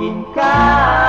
Mungkinkah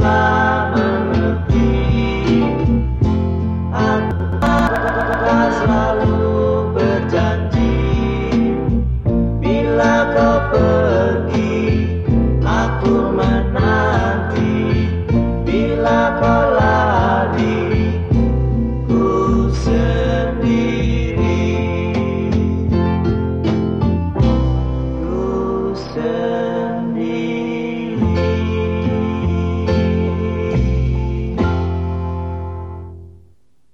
my